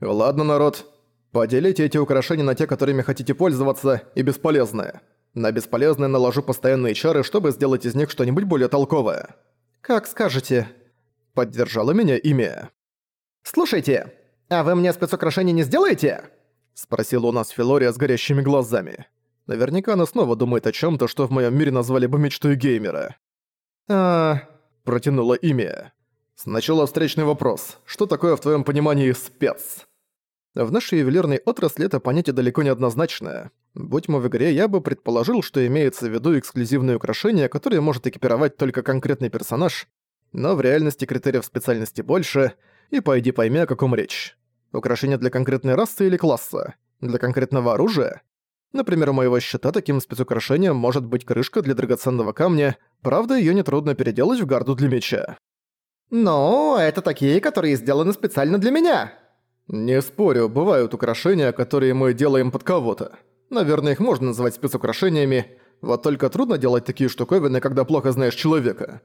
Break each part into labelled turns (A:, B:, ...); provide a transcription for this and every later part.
A: Ладно, народ. Поделите эти украшения на те, которыми хотите пользоваться, и бесполезные. На бесполезные наложу постоянные чары, чтобы сделать из них что-нибудь более толковое.
B: Как скажете.
A: Поддержала меня имя.
B: Слушайте, а вы мне спецукрашения не сделаете?
A: Спросила у нас Филория с горящими глазами. Наверняка она снова думает о чем то что в моем мире назвали бы мечтой геймера.
B: А,
A: протянула имя. Сначала встречный вопрос. Что такое в твоем понимании спец? В нашей ювелирной отрасли это понятие далеко не однозначное. Будь мы в игре, я бы предположил, что имеется в виду эксклюзивные украшения, которые может экипировать только конкретный персонаж, но в реальности критериев специальности больше, и пойди пойми, о каком речь. Украшения для конкретной расы или класса? Для конкретного оружия? Например, у моего щита таким спецукрашением может быть крышка для драгоценного камня, правда, её нетрудно переделать в гарду для меча.
B: «Ну, это такие, которые сделаны специально для меня!»
A: «Не спорю, бывают украшения, которые мы делаем под кого-то. Наверное, их можно называть спецукрашениями, вот только трудно делать такие штуковины, когда плохо знаешь человека.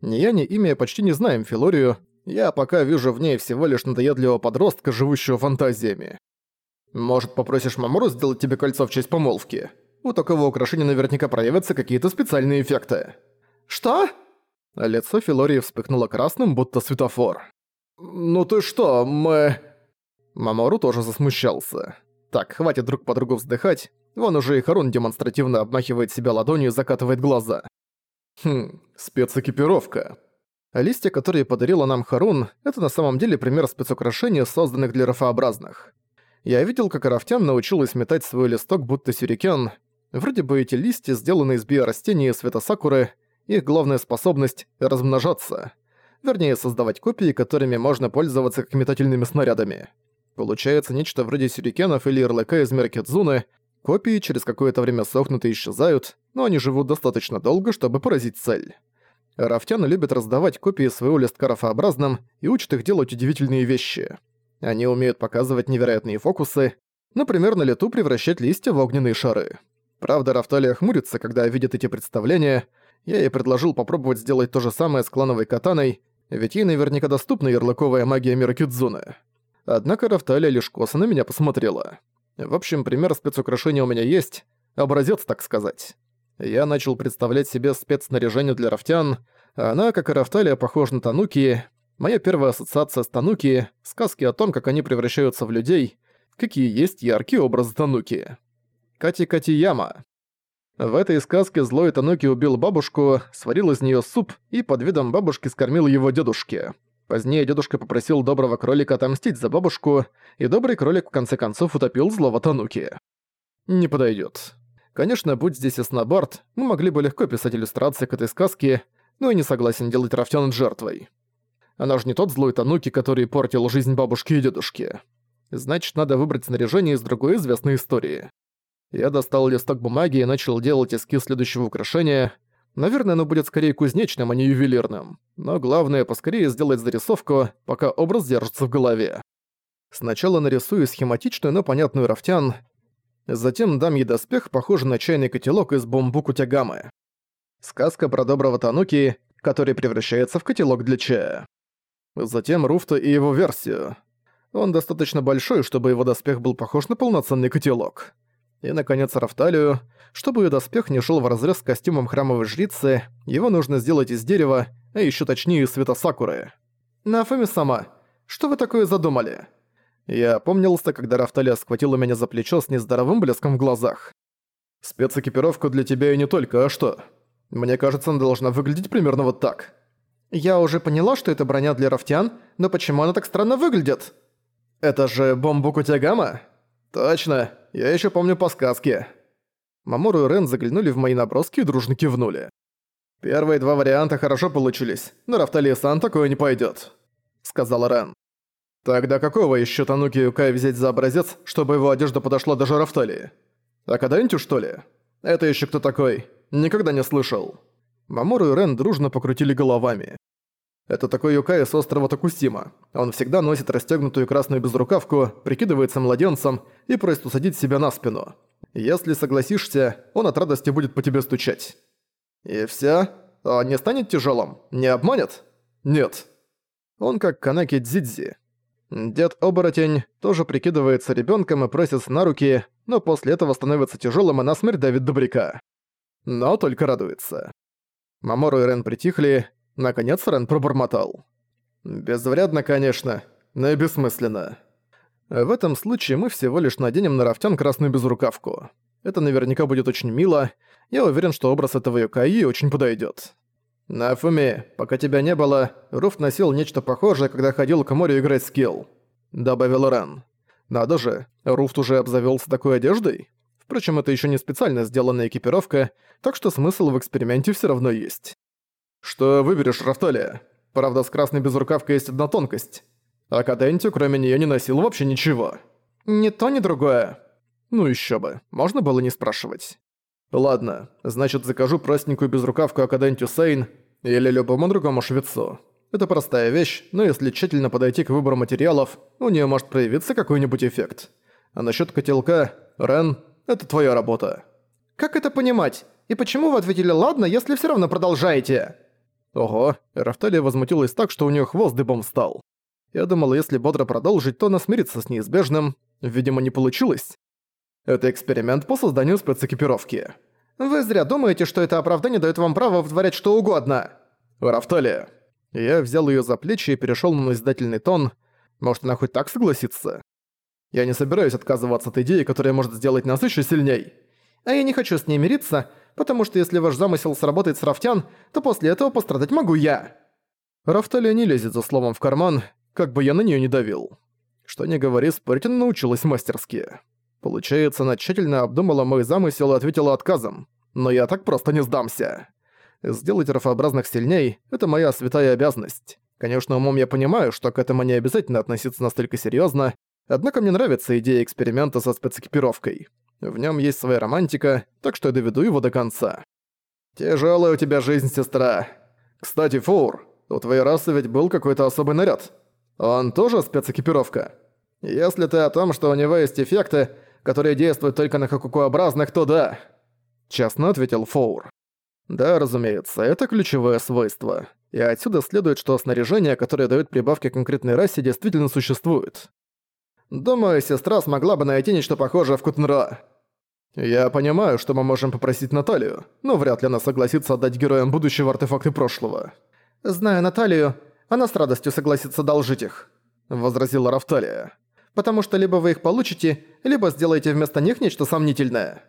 A: Ни я, ни имя почти не знаем Филорию, я пока вижу в ней всего лишь надоедливого подростка, живущего фантазиями. Может, попросишь Мамору сделать тебе кольцо в честь помолвки? У такого украшения наверняка проявятся какие-то специальные эффекты.
B: Что?
A: Лицо Филории вспыхнуло красным, будто светофор. «Ну ты что, мы...» Мамору тоже засмущался. Так, хватит друг по другу вздыхать. Вон уже и Харун демонстративно обмахивает себя ладонью и закатывает глаза. Хм, спецэкипировка. Листья, которые подарила нам Харун, это на самом деле пример спецукрашений, созданных для рафообразных. Я видел, как Арафтян научилась метать свой листок, будто сюрикен. Вроде бы эти листья сделаны из биорастений и светосакуры, их главная способность — размножаться. Вернее, создавать копии, которыми можно пользоваться как метательными снарядами. Получается нечто вроде сюрикенов или ярлыка из мира Кедзуны. Копии через какое-то время сохнут и исчезают, но они живут достаточно долго, чтобы поразить цель. Рафтяны любят раздавать копии своего листка рафообразным и учат их делать удивительные вещи. Они умеют показывать невероятные фокусы, например, на лету превращать листья в огненные шары. Правда, Рафталия хмурится, когда видит эти представления. Я ей предложил попробовать сделать то же самое с клановой катаной, ведь ей наверняка доступна ярлыковая магия мира. Однако Рафталия лишь косо на меня посмотрела. В общем, пример спецукрашения у меня есть, образец, так сказать. Я начал представлять себе спецснаряжение для рафтян, а она, как и Рафталия, похожа на Тануки. Моя первая ассоциация с Тануки — сказки о том, как они превращаются в людей, какие есть яркие образы Тануки. Кати-Кати Яма. В этой сказке злой Тануки убил бабушку, сварил из нее суп и под видом бабушки скормил его дедушке. Позднее дедушка попросил доброго кролика отомстить за бабушку, и добрый кролик в конце концов утопил злого Тануки. Не подойдет. Конечно, будь здесь Эснобард, мы могли бы легко писать иллюстрации к этой сказке, но я не согласен делать Рафтян жертвой. Она же не тот злой Тануки, который портил жизнь бабушки и дедушки. Значит, надо выбрать снаряжение из другой известной истории. Я достал листок бумаги и начал делать эскиз следующего украшения — Наверное, оно будет скорее кузнечным, а не ювелирным. Но главное, поскорее сделать зарисовку, пока образ держится в голове. Сначала нарисую схематичную, но понятную рафтян, затем дам ей доспех, похожий на чайный котелок из бамбуку тягамы. Сказка про доброго Тануки, который превращается в котелок для чая. Затем Руфта и его версию. Он достаточно большой, чтобы его доспех был похож на полноценный котелок. И, наконец, Рафталию. Чтобы её доспех не шел вразрез с костюмом храмовой жрицы, его нужно сделать из дерева, а еще точнее из цвета сакуры. «Нафуми сама, что вы такое задумали?» Я помнился, когда Рафталия схватила меня за плечо с нездоровым блеском в глазах. «Спецэкипировка для тебя и не только, а что? Мне кажется, она должна выглядеть примерно вот так». «Я уже поняла, что это броня для рафтян, но почему она так странно выглядит?» «Это же бомбуку Тягама?» «Точно, я еще помню по сказке». Мамору и Рен заглянули в мои наброски и дружно кивнули. «Первые два варианта хорошо получились, но Рафталия-сан такое не пойдет, сказала Рен. «Тогда какого еще Тануки Юкай взять за образец, чтобы его одежда подошла даже Рафталии? Акадентю, что ли? Это еще кто такой? Никогда не слышал». Мамору и Рен дружно покрутили головами. Это такой Юкай с острова Токусима. Он всегда носит расстегнутую красную безрукавку, прикидывается младенцем и просит усадить себя на спину. Если согласишься, он от радости будет по тебе стучать. И всё? Он не станет тяжелым? Не обманет? Нет. Он как Канаки Дзидзи. Дед-оборотень тоже прикидывается ребенком и просится на руки, но после этого становится тяжелым и насмерть давит добряка. Но только радуется. Мамору и Рен притихли, наконец Рен пробормотал. «Безвредно, конечно, но и бессмысленно. В этом случае мы всего лишь наденем на рафтян красную безрукавку. Это наверняка будет очень мило, я уверен, что образ этого Юкаи очень подойдет. «На Фуми, пока тебя не было, Руф носил нечто похожее, когда ходил к морю играть скилл», — добавил Рен. «Надо же, Руфт уже обзавелся такой одеждой? Впрочем, это еще не специально сделанная экипировка, так что смысл в эксперименте все равно есть». «Что выберешь, Рафталия? Правда, с красной безрукавкой есть одна тонкость. А Кадентю, кроме нее не носил вообще ничего».
B: «Ни то, ни другое».
A: «Ну еще бы, можно было не спрашивать». «Ладно, значит, закажу простенькую безрукавку Акадентю Сейн или любому другому швецу. Это простая вещь, но если тщательно подойти к выбору материалов, у нее может проявиться какой-нибудь эффект. А насчет котелка, Рен, это твоя работа».
B: «Как это понимать? И почему вы ответили «ладно», если все равно продолжаете?»
A: Ого, Рафталия возмутилась так, что у нее хвост дыбом стал. Я думал, если бодро продолжить, то она смирится с неизбежным. Видимо, не получилось. Это эксперимент по созданию спецэкипировки.
B: Вы зря думаете, что это оправдание дает вам право вытворять что угодно.
A: Рафталия. Я взял ее за плечи и перешел на назидательный тон. Может, она хоть так согласится? Я не собираюсь отказываться от идеи, которая может сделать нас еще сильней.
B: А я не хочу с ней мириться, потому что если ваш замысел сработает с Рафтян, то после этого пострадать могу я.
A: Рафталия не лезет за словом в карман, как бы я на нее не давил. Что не говори, спорить она научилась мастерски. Получается, она тщательно обдумала мой замысел и ответила отказом. Но я так просто не сдамся. Сделать рафообразных сильней – это моя святая обязанность. Конечно, умом я понимаю, что к этому не обязательно относиться настолько серьезно, однако мне нравится идея эксперимента со спецэкипировкой. В нем есть своя романтика, так что я доведу его до конца. Тяжелая у тебя жизнь, сестра. Кстати, Фур, у твоей расы ведь был какой-то особый наряд. Он тоже спецэкипировка? Если ты о том, что у него есть эффекты, которые действуют только на хакукуобразных, то да. Честно ответил Фоур. Да, разумеется, это ключевое свойство. И отсюда следует, что снаряжение, которое дает прибавки конкретной расе, действительно существует. Думаю, сестра смогла бы найти нечто похожее в Кутнро. Я понимаю, что мы можем попросить Наталью, но вряд ли она согласится отдать героям будущего артефакты прошлого.
B: Знаю Наталью, она с радостью согласится должить их, возразила Рафталия потому что либо вы их получите, либо сделаете вместо них нечто сомнительное.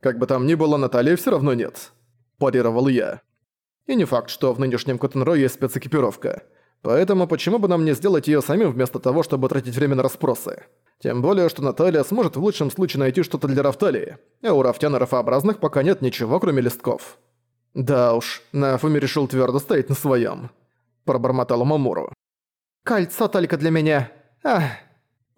A: Как бы там ни было, Натальи все равно нет. Парировал я. И не факт, что в нынешнем Коттенро есть спецэкипировка. Поэтому почему бы нам не сделать её самим вместо того, чтобы тратить время на расспросы? Тем более, что Наталья сможет в лучшем случае найти что-то для Рафталии, а у Рафтяна Рафообразных пока нет ничего, кроме листков. Да уж, Нафуми решил твердо стоять на своем. Пробормотала Мамуру.
B: «Кольцо только для меня. Ах,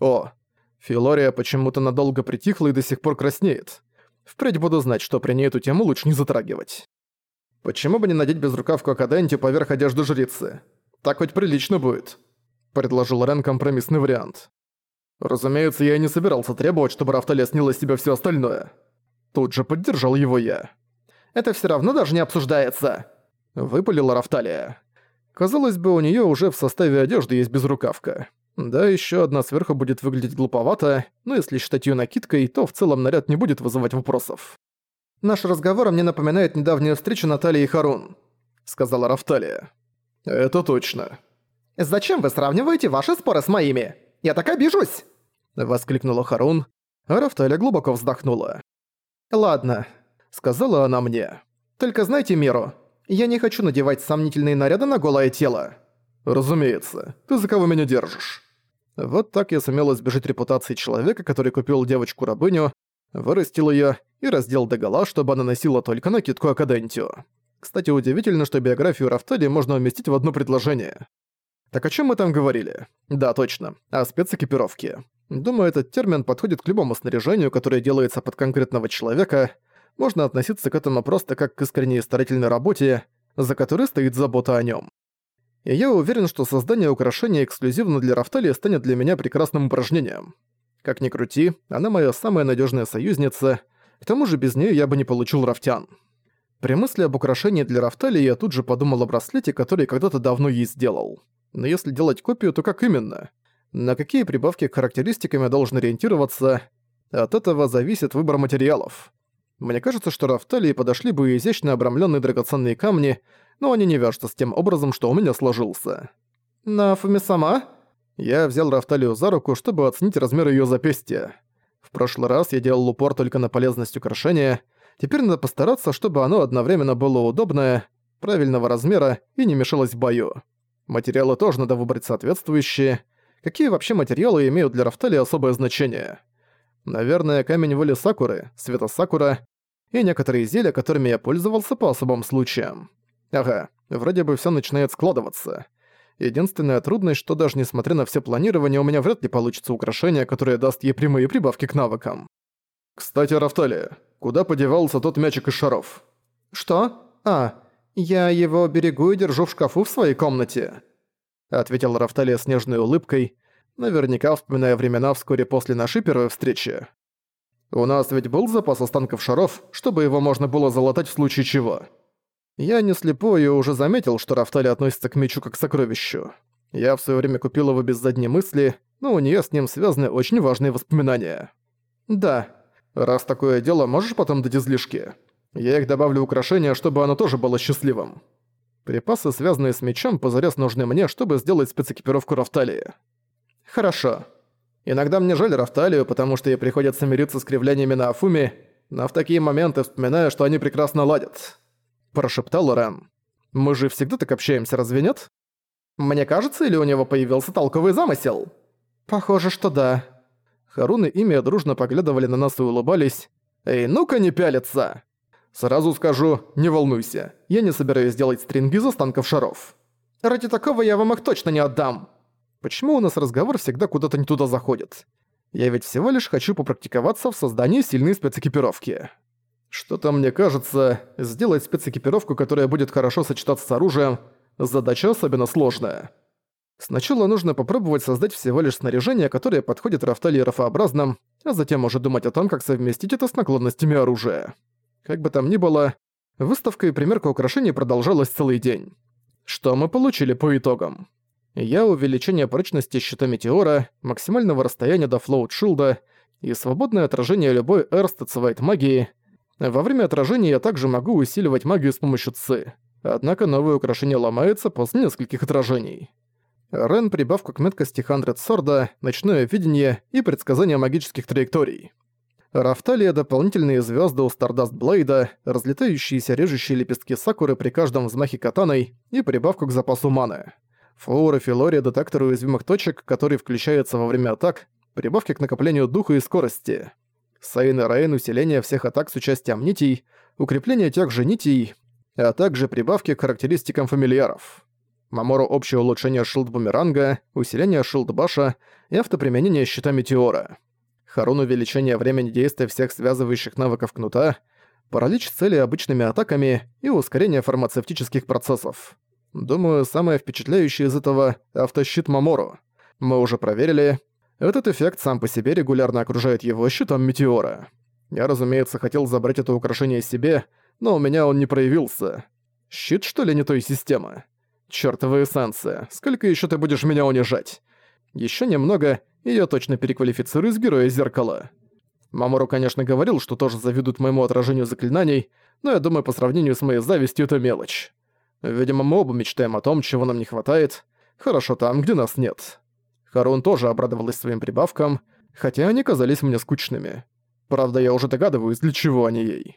A: о, Филория почему-то надолго притихла и до сих пор краснеет. Впредь буду знать, что при ней эту тему лучше не затрагивать. Почему бы не надеть безрукавку Акаденти поверх одежды жрицы? Так хоть прилично будет. Предложил Рен компромиссный вариант. Разумеется, я и не собирался требовать, чтобы Рафталия сняла с себя все остальное. Тут же поддержал его я.
B: «Это все равно даже не обсуждается!»
A: Выпалила Рафталия. Казалось бы, у нее уже в составе одежды есть безрукавка. Да, еще одна сверху будет выглядеть глуповато, но если считать ее накидкой, то в целом наряд не будет вызывать вопросов.
B: «Наш разговор мне напоминает недавнюю встречу Натальи и Харун», — сказала Рафталия.
A: «Это точно».
B: «Зачем вы сравниваете ваши споры с моими? Я так обижусь!»
A: — воскликнула Харун, а Рафталия глубоко вздохнула.
B: «Ладно», — сказала она мне. «Только знайте меру. Я не хочу надевать сомнительные наряды на голое тело».
A: «Разумеется. Ты за кого меня держишь?» Вот так я сумел избежать репутации человека, который купил девочку-рабыню, вырастил её и раздел догола, чтобы она носила только накидку Акадентию. Кстати, удивительно, что биографию Рафтали можно уместить в одно предложение. Так о чем мы там говорили? Да, точно, о спецэкипировке. Думаю, этот термин подходит к любому снаряжению, которое делается под конкретного человека. Можно относиться к этому просто как к искренней старательной работе, за которой стоит забота о нём и я уверен, что создание украшения эксклюзивно для Рафталии станет для меня прекрасным упражнением. Как ни крути, она моя самая надежная союзница, к тому же без нее я бы не получил рафтян. При мысли об украшении для Рафталии я тут же подумал о браслете, который когда-то давно ей сделал. Но если делать копию, то как именно? На какие прибавки к характеристикам я должен ориентироваться, от этого зависит выбор материалов. Мне кажется, что рафталии подошли бы изящно обрамленные драгоценные камни, но они не вяжутся с тем образом, что у меня сложился.
B: На сама?
A: Я взял рафталию за руку, чтобы оценить размер ее запястья. В прошлый раз я делал упор только на полезность украшения, теперь надо постараться, чтобы оно одновременно было удобное, правильного размера и не мешалось в бою. Материалы тоже надо выбрать соответствующие. Какие вообще материалы имеют для рафталии особое значение? Наверное, камень воли сакуры, света сакура и некоторые зелья, которыми я пользовался по особым случаям. Ага, вроде бы всё начинает складываться. Единственная трудность, что даже несмотря на все планирование, у меня вряд ли получится украшение, которое даст ей прямые прибавки к навыкам. Кстати, Рафталия, куда подевался тот мячик из шаров?
B: Что? А, я его берегу и держу в шкафу в своей комнате. Ответил Рафталия с нежной улыбкой, наверняка вспоминая времена вскоре после нашей первой встречи. У нас ведь был запас останков шаров, чтобы его можно было залатать в случае чего. Я не слепой и уже заметил, что Рафтали относится к мечу как к сокровищу. Я в своё время купил его без задней мысли, но у неё с ним связаны очень важные воспоминания. Да, раз такое дело, можешь потом дать излишки? Я их добавлю в украшение, чтобы оно тоже было счастливым. Припасы, связанные с мечом, позарез нужны мне, чтобы сделать спецэкипировку Рафталии. Хорошо. Иногда мне жаль Рафталию, потому что ей приходится мириться с кривляниями на Афуме, но в такие моменты вспоминаю, что они прекрасно ладят прошептал Рэм. «Мы же всегда так общаемся, разве нет?» «Мне кажется, или у него появился толковый замысел?» «Похоже, что да». Харун и Имя дружно поглядывали на нас и улыбались. «Эй, ну-ка не пялиться!» «Сразу скажу, не волнуйся, я не собираюсь делать стринги из останков шаров. Ради такого я вам их точно не отдам!» Почему у нас разговор всегда куда-то не туда заходит? Я ведь всего лишь хочу попрактиковаться в создании сильной спецэкипировки. Что-то мне кажется, сделать спецэкипировку, которая будет хорошо сочетаться с оружием, задача особенно сложная. Сначала нужно попробовать создать всего лишь снаряжение, которое подходит рафтали рафообразным, а затем уже думать о том, как совместить это с наклонностями оружия. Как бы там ни было, выставка и примерка украшений продолжалась целый день. Что мы получили по итогам? Я увеличение прочности щита Метеора, максимального расстояния до флоут-шилда и свободное отражение любой от магии, во время отражения я также могу усиливать магию с помощью Ци. Однако новое украшение ломается после нескольких отражений. Рен прибавку к меткости Hundred Sword а, ночное видение и предсказание магических траекторий. Рафталия дополнительные звезды у Stardust Blade а, разлетающиеся режущие лепестки сакуры при каждом взмахе катаной и прибавку к запасу маны. Флора Филория детектор уязвимых точек, который включается во время атак, прибавки к накоплению духа и скорости. Сайн и Рейн усиление всех атак с участием нитей, укрепление тех же нитей, а также прибавки к характеристикам фамильяров. Мамору общее улучшение шилд-бумеранга, усиление шилд-баша и автоприменение щита Метеора. Харун увеличение времени действия всех связывающих навыков кнута, паралич цели обычными атаками и ускорение фармацевтических процессов. Думаю, самое впечатляющее из этого — автощит Мамору. Мы уже проверили, этот эффект сам по себе регулярно окружает его щитом метеора. Я, разумеется, хотел забрать это украшение себе, но у меня он не проявился. Щит, что ли, не той системы? Чёртова эссенция, сколько ещё ты будешь меня унижать? Ещё немного, и я точно переквалифицирую из героя зеркала. Мамору, конечно, говорил, что тоже завидует моему отражению заклинаний, но я думаю, по сравнению с моей завистью, это мелочь. Видимо, мы оба мечтаем о том, чего нам не хватает. Хорошо там, где нас нет. Харун тоже обрадовалась своим прибавкам, хотя они казались мне скучными. Правда, я уже догадываюсь, для чего они ей.